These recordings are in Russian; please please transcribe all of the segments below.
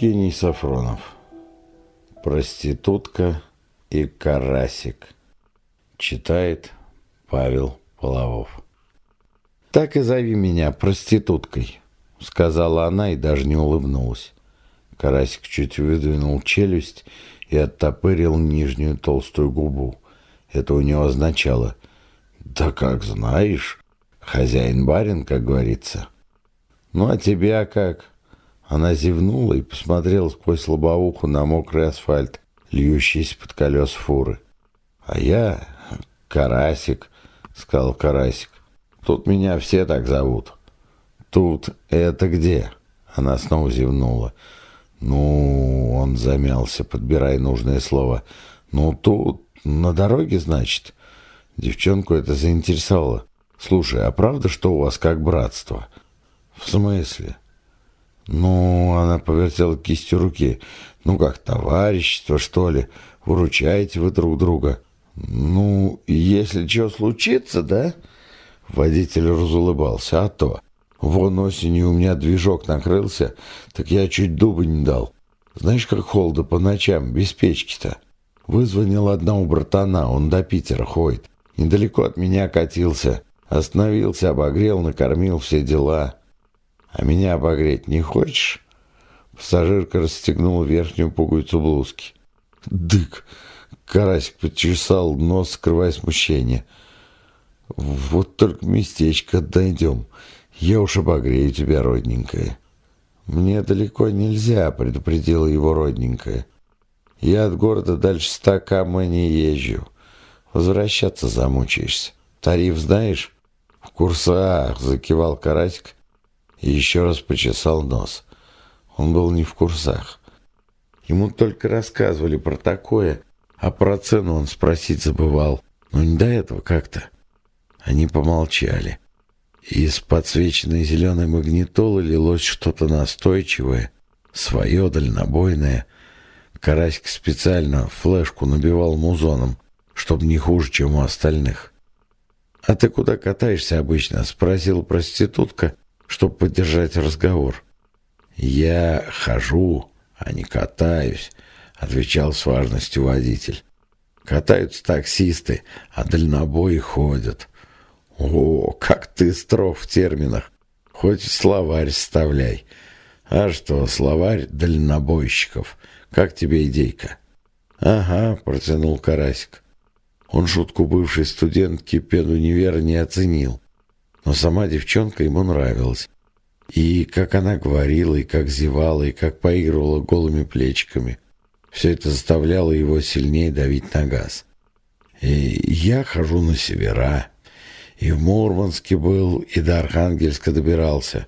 Евгений Сафронов. Проститутка и карасик. Читает Павел Половов. «Так и зови меня проституткой», — сказала она и даже не улыбнулась. Карасик чуть выдвинул челюсть и оттопырил нижнюю толстую губу. Это у него означало «Да как знаешь, хозяин-барин, как говорится». «Ну а тебя как?» Она зевнула и посмотрела сквозь лобовуху на мокрый асфальт, льющийся под колес фуры. «А я Карасик», — сказал Карасик. «Тут меня все так зовут». «Тут это где?» Она снова зевнула. «Ну...» — он замялся, подбирая нужное слово. «Ну, тут, на дороге, значит?» Девчонку это заинтересовало. «Слушай, а правда, что у вас как братство?» «В смысле?» «Ну...» — она повертела кистью руки. «Ну, как товарищество, что ли? Выручаете вы друг друга?» «Ну, если что случится, да?» Водитель разулыбался. «А то. Вон осенью у меня движок накрылся, так я чуть дубы не дал. Знаешь, как холодно по ночам, без печки-то?» Вызвонил одного братана, он до Питера ходит. Недалеко от меня катился. Остановился, обогрел, накормил, все дела. А меня обогреть не хочешь? Пассажирка расстегнула верхнюю пуговицу блузки. Дык! Карасик почесал нос, скрывая смущение. Вот только местечко дойдем. Я уж обогрею тебя, родненькая. Мне далеко нельзя, предупредила его родненькая. Я от города дальше ста км не езжу. Возвращаться замучаешься. Тариф знаешь? В курсах, закивал Карасик и еще раз почесал нос. Он был не в курсах. Ему только рассказывали про такое, а про цену он спросить забывал. Но не до этого как-то. Они помолчали. Из подсвеченной зеленой магнитолы лилось что-то настойчивое, свое, дальнобойное. Карасик специально флешку набивал музоном, чтобы не хуже, чем у остальных. «А ты куда катаешься обычно?» — спросила проститутка, чтобы поддержать разговор. «Я хожу, а не катаюсь», — отвечал с важностью водитель. «Катаются таксисты, а дальнобои ходят». «О, как ты строг в терминах! Хоть словарь вставляй. А что, словарь дальнобойщиков? Как тебе идейка?» «Ага», — протянул Карасик. Он шутку бывшей студентки педунивера не оценил. Но сама девчонка ему нравилась. И как она говорила, и как зевала, и как поигрывала голыми плечиками. Все это заставляло его сильнее давить на газ. И я хожу на севера. И в Мурманске был, и до Архангельска добирался.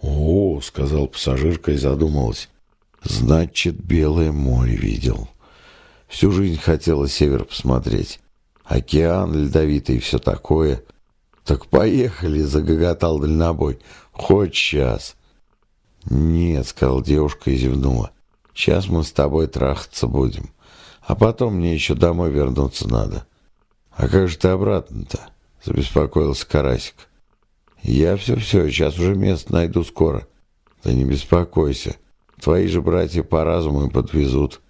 «О, — сказал пассажирка и задумалась, — значит, Белое море видел. Всю жизнь хотела север посмотреть. Океан ледовитый и все такое. Так поехали, — загоготал дальнобой. Хоть сейчас. Нет, — сказал девушка и зевнула. Сейчас мы с тобой трахаться будем. А потом мне еще домой вернуться надо. А как же ты обратно-то? Забеспокоился Карасик. Я все-все, сейчас уже место найду скоро. Да не беспокойся. Твои же братья по разуму и подвезут.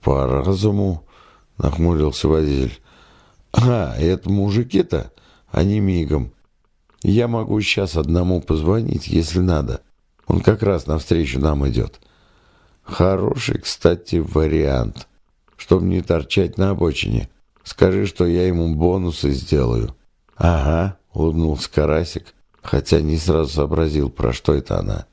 По разуму? Нахмурился водитель. А, это мужики-то? Они мигом. Я могу сейчас одному позвонить, если надо. Он как раз навстречу нам идет. Хороший, кстати, вариант. Чтобы не торчать на обочине. Скажи, что я ему бонусы сделаю. Ага, улыбнулся Карасик, хотя не сразу сообразил, про что это она.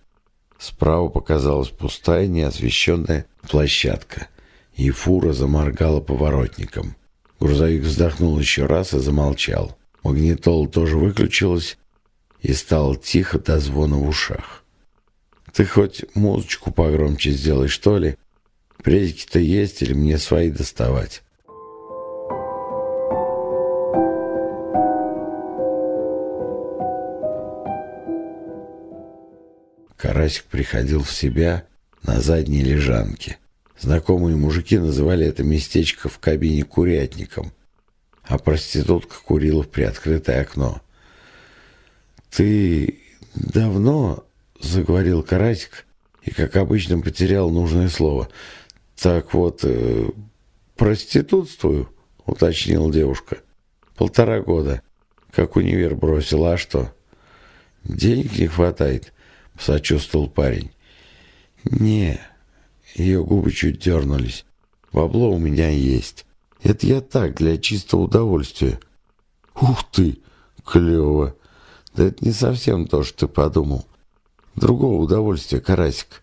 Справа показалась пустая, неосвещенная площадка, и фура заморгала поворотником. Грузовик вздохнул еще раз и замолчал. Магнитола тоже выключилась и стало тихо до звона в ушах. «Ты хоть музычку погромче сделай, что ли? Предики-то есть или мне свои доставать?» Карасик приходил в себя на задней лежанке. Знакомые мужики называли это местечко в кабине курятником, а проститутка курила в приоткрытое окно. «Ты давно, — заговорил Карасик, и как обычно, потерял нужное слово. Так вот, э, проститутствую, уточнила девушка. Полтора года. Как универ бросила, а что? Денег не хватает, сочувствовал парень. Не, ее губы чуть дернулись. Бабло у меня есть. Это я так, для чистого удовольствия. Ух ты, клево. Да это не совсем то, что ты подумал. Другого удовольствия, карасик.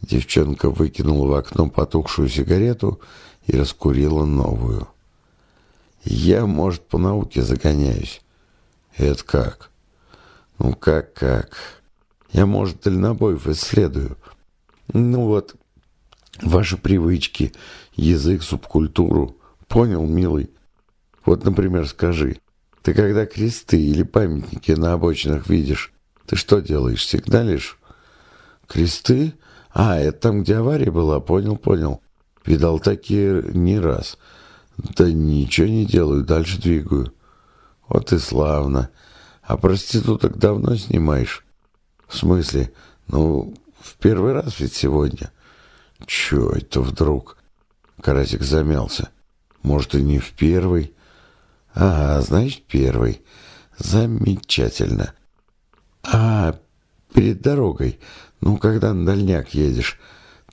Девчонка выкинула в окно потухшую сигарету и раскурила новую. Я, может, по науке загоняюсь. Это как? Ну, как-как? Я, может, дальнобоев исследую. Ну вот, ваши привычки, язык, субкультуру. Понял, милый? Вот, например, скажи, ты когда кресты или памятники на обочинах видишь, ты что делаешь, сигналишь? Кресты? А, это там, где авария была, понял, понял. Видал такие не раз. Да ничего не делаю, дальше двигаю. Вот и славно. А проституток давно снимаешь? В смысле? Ну, в первый раз ведь сегодня. Чё это вдруг? Карасик замялся. Может, и не в первый? Ага, значит, первый. Замечательно. А перед дорогой, ну, когда на дальняк едешь,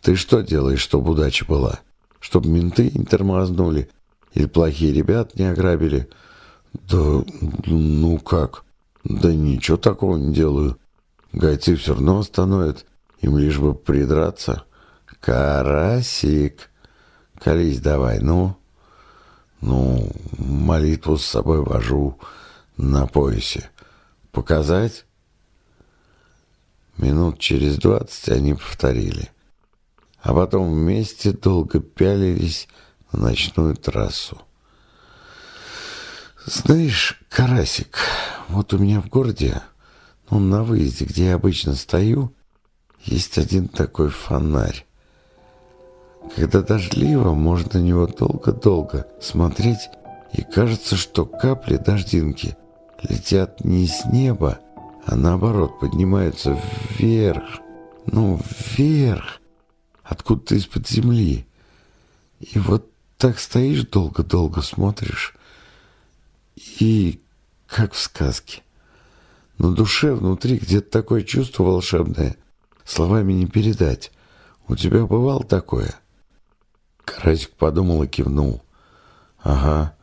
ты что делаешь, чтобы удача была? Чтобы менты не тормознули или плохие ребят не ограбили? Да, ну как? Да ничего такого не делаю. Гайцы все равно остановят, им лишь бы придраться. Карасик, колись давай, ну... Ну, молитву с собой вожу на поясе. Показать? Минут через двадцать они повторили. А потом вместе долго пялились на ночную трассу. Знаешь, Карасик, вот у меня в городе, ну, на выезде, где я обычно стою, есть один такой фонарь. Когда дождливо, можно на него долго-долго смотреть, и кажется, что капли дождинки летят не с неба, а наоборот поднимаются вверх, ну, вверх, откуда-то из-под земли. И вот так стоишь долго-долго, смотришь, и как в сказке. На душе внутри где-то такое чувство волшебное, словами не передать. У тебя бывало такое? Карасик подумал и кивнул. Ага,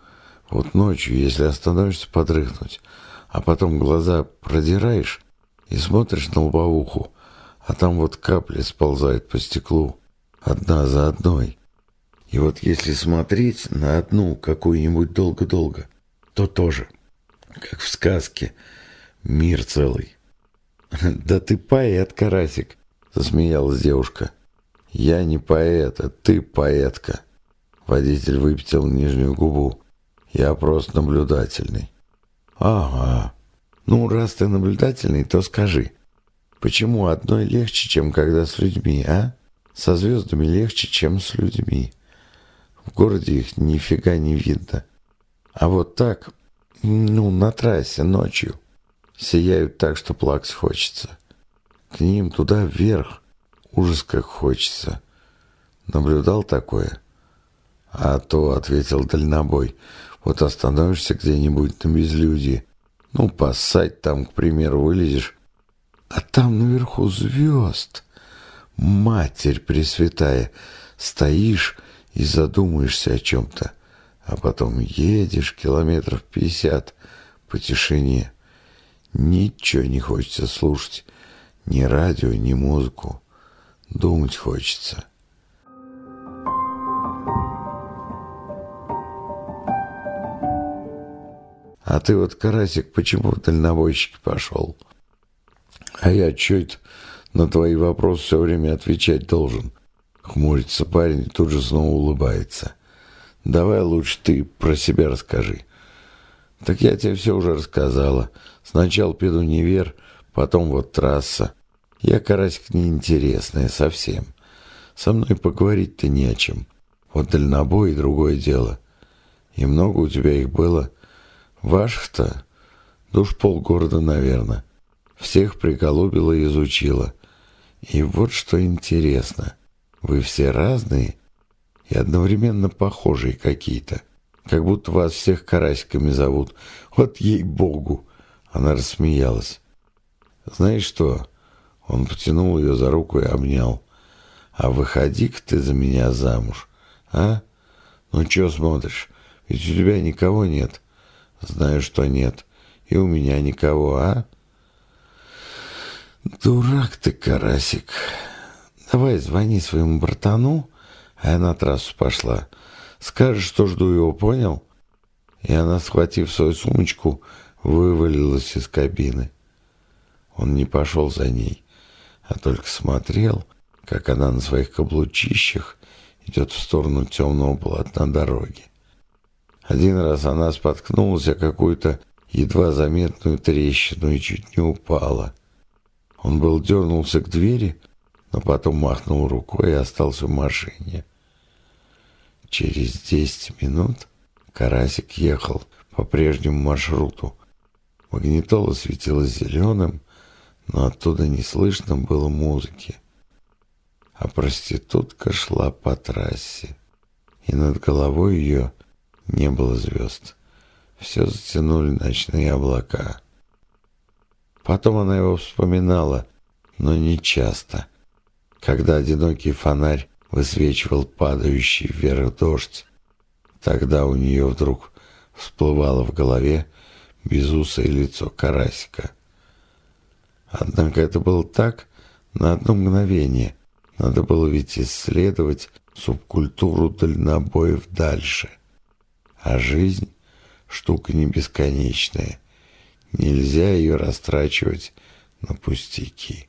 вот ночью, если остановишься подрыхнуть, а потом глаза продираешь и смотришь на лобовуху, а там вот капли сползают по стеклу, одна за одной. И вот если смотреть на одну какую-нибудь долго-долго, то тоже, как в сказке, мир целый. «Да ты поэт, Карасик!» — засмеялась девушка. «Я не поэт, а ты поэтка». Водитель выпятил нижнюю губу. «Я просто наблюдательный». «Ага. Ну, раз ты наблюдательный, то скажи, почему одной легче, чем когда с людьми, а? Со звездами легче, чем с людьми. В городе их нифига не видно. А вот так, ну, на трассе ночью, сияют так, что плакать хочется. К ним туда вверх, Ужас, как хочется. Наблюдал такое? А то, — ответил дальнобой, — вот остановишься где-нибудь на безлюдье, ну, поссать там, к примеру, вылезешь, а там наверху звезд. Матерь Пресвятая, стоишь и задумаешься о чем-то, а потом едешь километров пятьдесят по тишине. Ничего не хочется слушать, ни радио, ни музыку. Думать хочется. А ты вот, Карасик, почему в дальнобойщики пошел? А я чуть на твои вопросы все время отвечать должен. Хмурится парень и тут же снова улыбается. Давай лучше ты про себя расскажи. Так я тебе все уже рассказала. Сначала педунивер, потом вот трасса. Я, Карасик, неинтересная совсем. Со мной поговорить-то не о чем. Вот дальнобой и другое дело. И много у тебя их было. Ваших-то? Душ полгорода, наверное. Всех приголубила и изучила. И вот что интересно. Вы все разные и одновременно похожие какие-то. Как будто вас всех карасиками зовут. Вот ей-богу!» Она рассмеялась. «Знаешь что?» Он потянул ее за руку и обнял. «А выходи-ка ты за меня замуж, а? Ну чё смотришь? Ведь у тебя никого нет». «Знаю, что нет. И у меня никого, а?» «Дурак ты, карасик. Давай звони своему братану, а я на трассу пошла. Скажешь, что жду его, понял?» И она, схватив свою сумочку, вывалилась из кабины. Он не пошел за ней, а только смотрел, как она на своих каблучищах идет в сторону темного полотна дороги. Один раз она споткнулась о какую-то едва заметную трещину и чуть не упала. Он был дернулся к двери, но потом махнул рукой и остался в машине. Через десять минут Карасик ехал по прежнему маршруту. Магнитола светилась зеленым, но оттуда не слышно было музыки. А проститутка шла по трассе, и над головой ее не было звезд. Все затянули ночные облака. Потом она его вспоминала, но не часто. Когда одинокий фонарь высвечивал падающий вверх дождь, тогда у нее вдруг всплывало в голове безусое лицо карасика. Однако это было так на одно мгновение. Надо было ведь исследовать субкультуру дальнобоев дальше. А жизнь — штука не бесконечная — Нельзя ее растрачивать на пустяки.